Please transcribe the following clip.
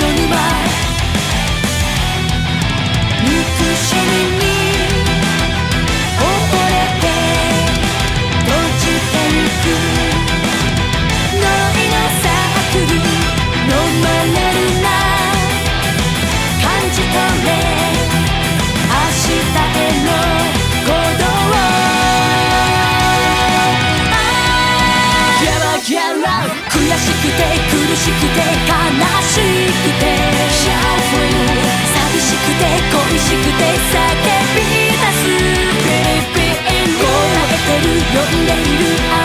の沼悔しくて苦しくて悲しくて。寂しくて恋しくて叫び出す。答えてる呼んでいる。